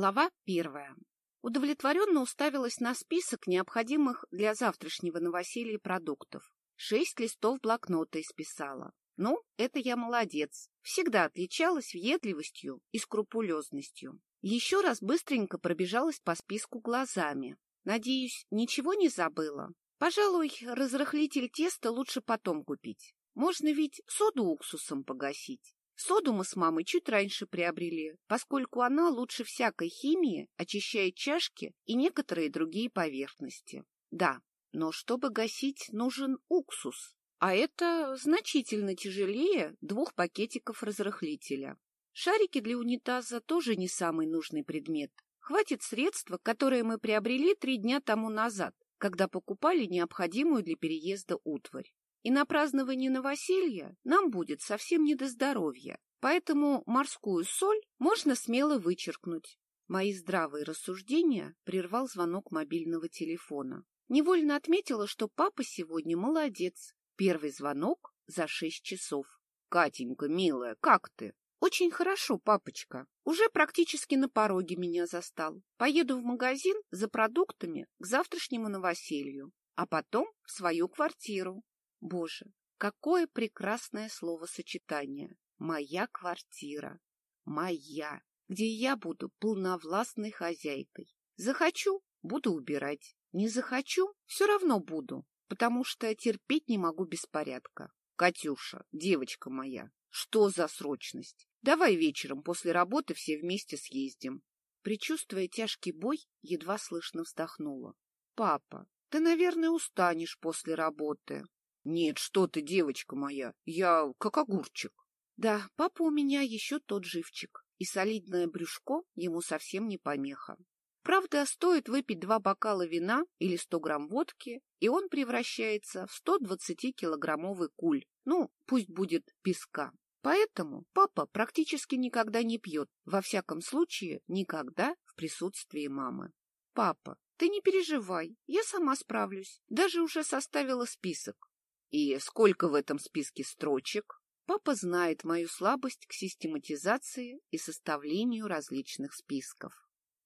Глава первая. Удовлетворенно уставилась на список необходимых для завтрашнего новоселья продуктов. Шесть листов блокнота исписала. Ну, это я молодец. Всегда отличалась въедливостью и скрупулезностью. Еще раз быстренько пробежалась по списку глазами. Надеюсь, ничего не забыла? Пожалуй, разрыхлитель теста лучше потом купить. Можно ведь соду уксусом погасить. Соду мы с мамой чуть раньше приобрели, поскольку она лучше всякой химии очищает чашки и некоторые другие поверхности. Да, но чтобы гасить, нужен уксус, а это значительно тяжелее двух пакетиков разрыхлителя. Шарики для унитаза тоже не самый нужный предмет. Хватит средства, которые мы приобрели три дня тому назад, когда покупали необходимую для переезда утварь. И на празднование новоселья нам будет совсем не до здоровья, поэтому морскую соль можно смело вычеркнуть. Мои здравые рассуждения прервал звонок мобильного телефона. Невольно отметила, что папа сегодня молодец. Первый звонок за шесть часов. — Катенька, милая, как ты? — Очень хорошо, папочка. Уже практически на пороге меня застал. Поеду в магазин за продуктами к завтрашнему новоселью, а потом в свою квартиру. Боже, какое прекрасное словосочетание! Моя квартира. Моя, где я буду полновластной хозяйкой. Захочу — буду убирать. Не захочу — все равно буду, потому что терпеть не могу беспорядка. Катюша, девочка моя, что за срочность? Давай вечером после работы все вместе съездим. Причувствуя тяжкий бой, едва слышно вздохнула. Папа, ты, наверное, устанешь после работы. Нет, что ты, девочка моя, я как огурчик. Да, папа у меня еще тот живчик, и солидное брюшко ему совсем не помеха. Правда, стоит выпить два бокала вина или сто грамм водки, и он превращается в 120-килограммовый куль, ну, пусть будет песка. Поэтому папа практически никогда не пьет, во всяком случае, никогда в присутствии мамы. Папа, ты не переживай, я сама справлюсь, даже уже составила список. И сколько в этом списке строчек? Папа знает мою слабость к систематизации и составлению различных списков.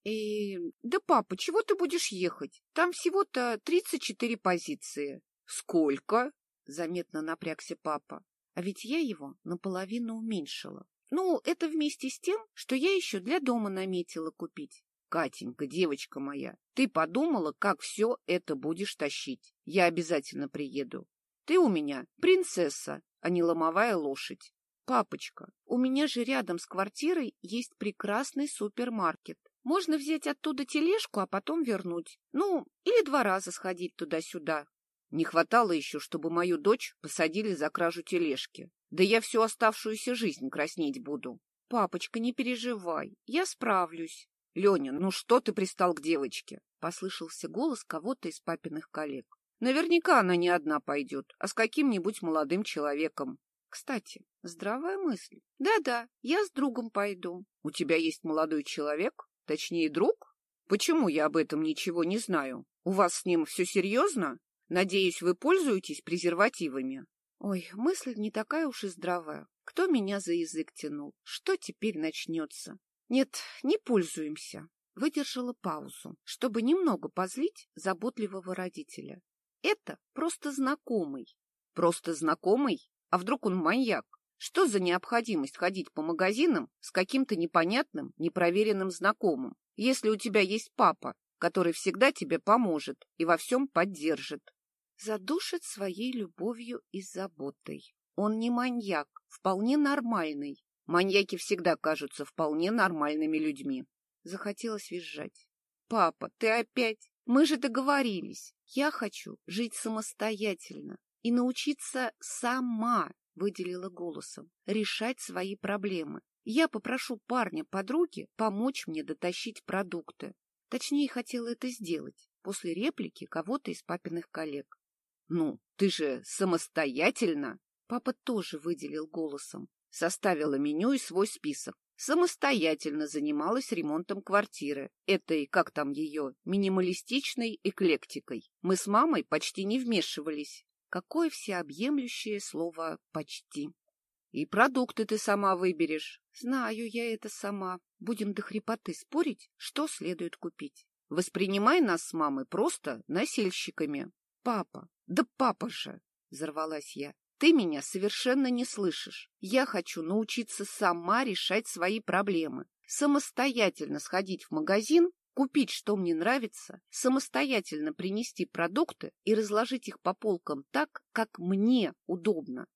И... Да, папа, чего ты будешь ехать? Там всего-то 34 позиции. Сколько? Заметно напрягся папа. А ведь я его наполовину уменьшила. Ну, это вместе с тем, что я еще для дома наметила купить. Катенька, девочка моя, ты подумала, как все это будешь тащить? Я обязательно приеду. Ты у меня принцесса, а не ломовая лошадь. Папочка, у меня же рядом с квартирой есть прекрасный супермаркет. Можно взять оттуда тележку, а потом вернуть. Ну, или два раза сходить туда-сюда. Не хватало еще, чтобы мою дочь посадили за кражу тележки. Да я всю оставшуюся жизнь краснеть буду. Папочка, не переживай, я справлюсь. Леня, ну что ты пристал к девочке? Послышался голос кого-то из папиных коллег. Наверняка она не одна пойдет, а с каким-нибудь молодым человеком. Кстати, здравая мысль. Да-да, я с другом пойду. У тебя есть молодой человек? Точнее, друг? Почему я об этом ничего не знаю? У вас с ним все серьезно? Надеюсь, вы пользуетесь презервативами? Ой, мысль не такая уж и здравая. Кто меня за язык тянул? Что теперь начнется? Нет, не пользуемся. Выдержала паузу, чтобы немного позлить заботливого родителя. Это просто знакомый. Просто знакомый? А вдруг он маньяк? Что за необходимость ходить по магазинам с каким-то непонятным, непроверенным знакомым, если у тебя есть папа, который всегда тебе поможет и во всем поддержит? Задушит своей любовью и заботой. Он не маньяк, вполне нормальный. Маньяки всегда кажутся вполне нормальными людьми. Захотелось визжать. «Папа, ты опять...» Мы же договорились. Я хочу жить самостоятельно и научиться сама, выделила голосом, решать свои проблемы. Я попрошу парня подруги помочь мне дотащить продукты. Точнее, хотела это сделать после реплики кого-то из папиных коллег. Ну, ты же самостоятельно? Папа тоже выделил голосом. Составила меню и свой список самостоятельно занималась ремонтом квартиры, этой, как там ее, минималистичной эклектикой. Мы с мамой почти не вмешивались. Какое всеобъемлющее слово «почти». И продукты ты сама выберешь. Знаю я это сама. Будем до хрипоты спорить, что следует купить. Воспринимай нас с мамой просто насельщиками. Папа, да папа же, взорвалась я. Ты меня совершенно не слышишь. Я хочу научиться сама решать свои проблемы, самостоятельно сходить в магазин, купить, что мне нравится, самостоятельно принести продукты и разложить их по полкам так, как мне удобно.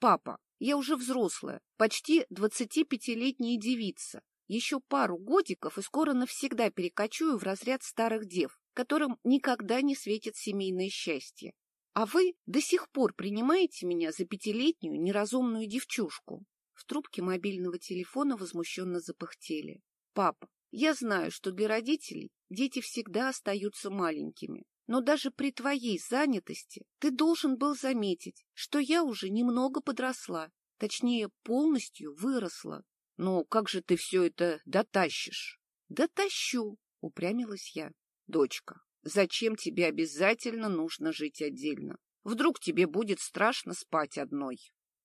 Папа, я уже взрослая, почти двадцатипятилетняя девица. Еще пару годиков и скоро навсегда перекочую в разряд старых дев, которым никогда не светит семейное счастье. А вы до сих пор принимаете меня за пятилетнюю неразумную девчушку. В трубке мобильного телефона возмущенно запыхтели. Папа, я знаю, что для родителей дети всегда остаются маленькими. Но даже при твоей занятости ты должен был заметить, что я уже немного подросла, точнее, полностью выросла. Ну, как же ты все это дотащишь? Дотащу, упрямилась я. Дочка, зачем тебе обязательно нужно жить отдельно? Вдруг тебе будет страшно спать одной?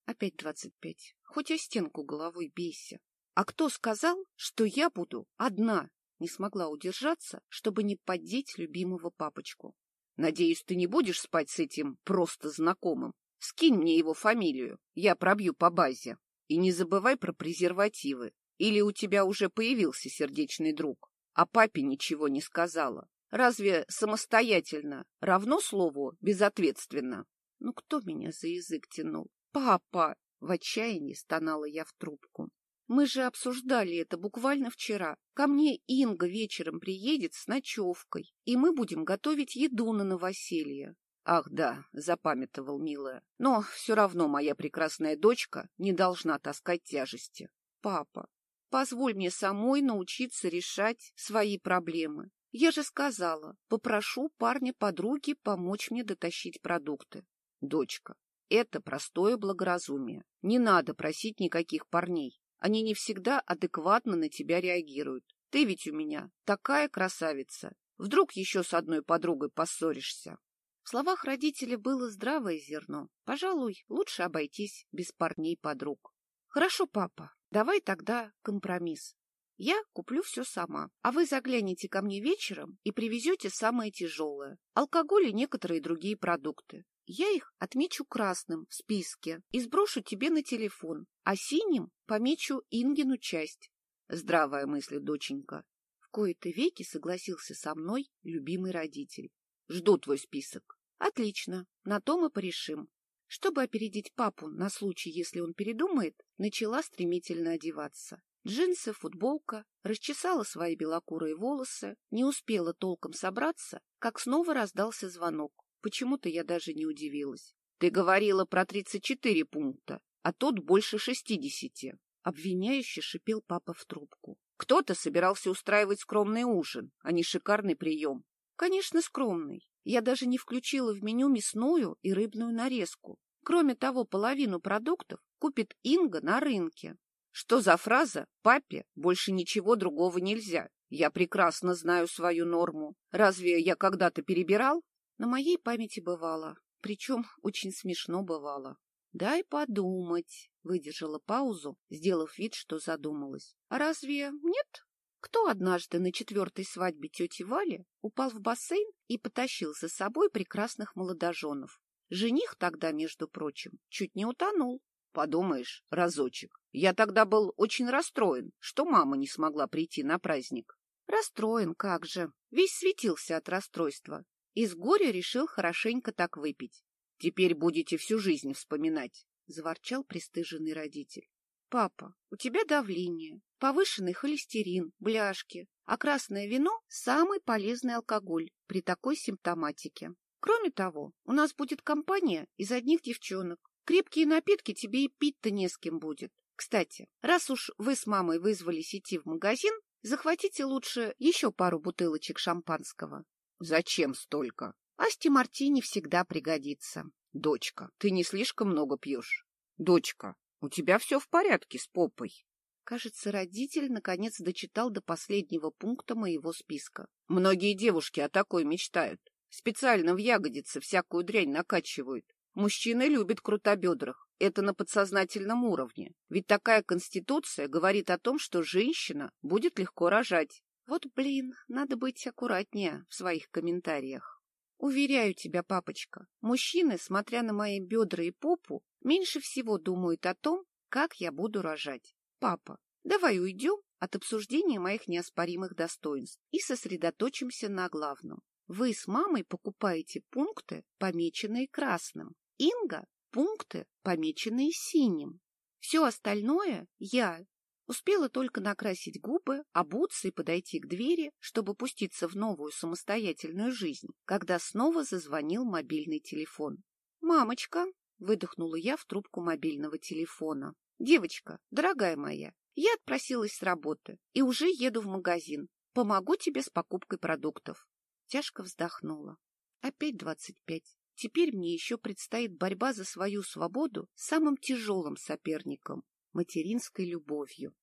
Опять двадцать пять. Хоть о стенку головой бейся. А кто сказал, что я буду одна? Не смогла удержаться, чтобы не поддеть любимого папочку. Надеюсь, ты не будешь спать с этим просто знакомым. Скинь мне его фамилию, я пробью по базе. И не забывай про презервативы. Или у тебя уже появился сердечный друг, а папе ничего не сказала. Разве самостоятельно равно слову безответственно? Ну кто меня за язык тянул? Папа! В отчаянии стонала я в трубку. Мы же обсуждали это буквально вчера. Ко мне Инга вечером приедет с ночевкой, и мы будем готовить еду на новоселье. Ах да, запамятовал, милая. Но все равно моя прекрасная дочка не должна таскать тяжести. Папа, позволь мне самой научиться решать свои проблемы. Я же сказала, попрошу парня подруги помочь мне дотащить продукты. Дочка, это простое благоразумие. Не надо просить никаких парней. Они не всегда адекватно на тебя реагируют. Ты ведь у меня такая красавица. Вдруг еще с одной подругой поссоришься. В словах родителя было здравое зерно. Пожалуй, лучше обойтись без парней-подруг. Хорошо, папа, давай тогда компромисс. Я куплю все сама, а вы загляните ко мне вечером и привезете самое тяжелое – алкоголь и некоторые другие продукты. Я их отмечу красным в списке и сброшу тебе на телефон, а синим помечу Ингину часть. Здравая мысль, доченька. В кои-то веки согласился со мной любимый родитель. Жду твой список. Отлично, на то мы порешим. Чтобы опередить папу на случай, если он передумает, начала стремительно одеваться. Джинсы, футболка, расчесала свои белокурые волосы, не успела толком собраться, как снова раздался звонок. Почему-то я даже не удивилась. — Ты говорила про тридцать четыре пункта, а тут больше шестидесяти. Обвиняюще шипел папа в трубку. Кто-то собирался устраивать скромный ужин, а не шикарный прием. Конечно, скромный. Я даже не включила в меню мясную и рыбную нарезку. Кроме того, половину продуктов купит Инга на рынке. Что за фраза «папе больше ничего другого нельзя»? Я прекрасно знаю свою норму. Разве я когда-то перебирал? На моей памяти бывало. Причем очень смешно бывало. «Дай подумать», — выдержала паузу, сделав вид, что задумалась. «А разве нет?» Кто однажды на четвертой свадьбе тети Вали упал в бассейн и потащил за собой прекрасных молодоженов? Жених тогда, между прочим, чуть не утонул. Подумаешь, разочек. Я тогда был очень расстроен, что мама не смогла прийти на праздник. Расстроен, как же. Весь светился от расстройства. Из горя решил хорошенько так выпить. Теперь будете всю жизнь вспоминать, — заворчал пристыженный родитель. Папа, у тебя давление, повышенный холестерин, бляшки, а красное вино – самый полезный алкоголь при такой симптоматике. Кроме того, у нас будет компания из одних девчонок. Крепкие напитки тебе и пить-то не с кем будет. Кстати, раз уж вы с мамой вызвались идти в магазин, захватите лучше еще пару бутылочек шампанского. Зачем столько? Асти Мартини всегда пригодится. Дочка, ты не слишком много пьешь. Дочка, у тебя все в порядке с попой. Кажется, родитель наконец дочитал до последнего пункта моего списка. Многие девушки о такой мечтают. Специально в ягодицы всякую дрянь накачивают. Мужчины любят крутобедрых. Это на подсознательном уровне. Ведь такая конституция говорит о том, что женщина будет легко рожать. Вот, блин, надо быть аккуратнее в своих комментариях. Уверяю тебя, папочка, мужчины, смотря на мои бедра и попу, меньше всего думают о том, как я буду рожать. Папа, давай уйдем от обсуждения моих неоспоримых достоинств и сосредоточимся на главном. Вы с мамой покупаете пункты, помеченные красным. Инга – пункты, помеченные синим. Все остальное я. Успела только накрасить губы, обуться и подойти к двери, чтобы пуститься в новую самостоятельную жизнь, когда снова зазвонил мобильный телефон. «Мамочка!» — выдохнула я в трубку мобильного телефона. «Девочка, дорогая моя, я отпросилась с работы и уже еду в магазин. Помогу тебе с покупкой продуктов. Тяжко вздохнула. Опять двадцать пять. Теперь мне еще предстоит борьба за свою свободу с самым тяжелым соперником — материнской любовью.